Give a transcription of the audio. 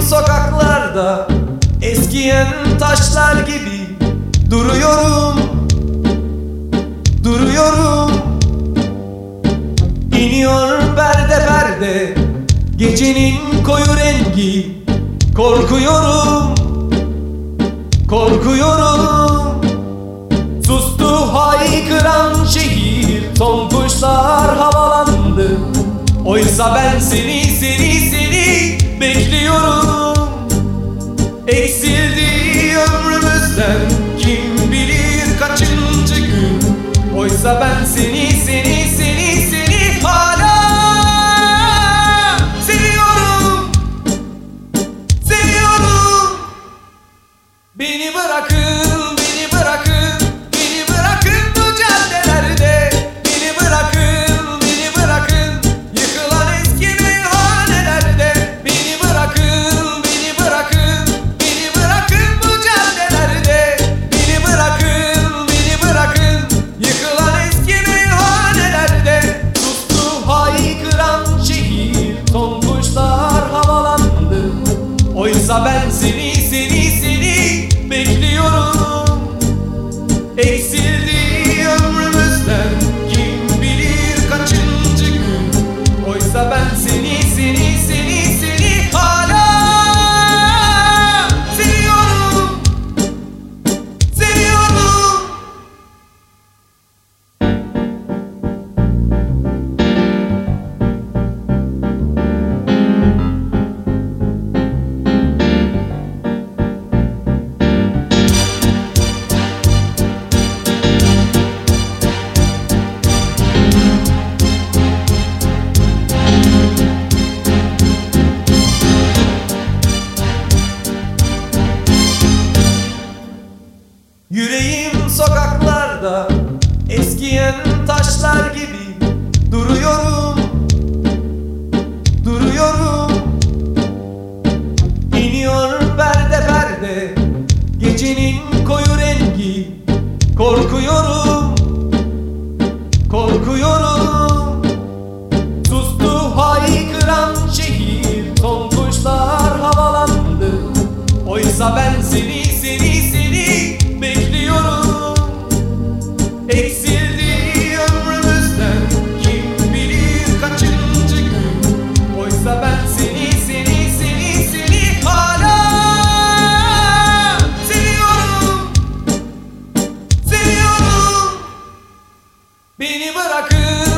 sokaklarda Eskiyen taşlar gibi Duruyorum Duruyorum. İniyor perde perde Gecenin koyu rengi. Korkuyorum Korkuyorum. Sustu haykıran şehir Son kuşlar havalandı. Oysa ben seni Eksildi ömrümüzden? Kim bilir kaçıncı gün? Oysa ben seni seni seni seni hala seviyorum. Seviyorum. Beni bırakın, Oysa ben yollarda Eskiyen taşlar gibi duruyorum. Duruyorum. İniyor perde perde Gecenin koyu rengi. Korkuyorum Korkuyorum. Sustu haykıran şehir Son kuşlar havalandı. Oysa ben seni ブラ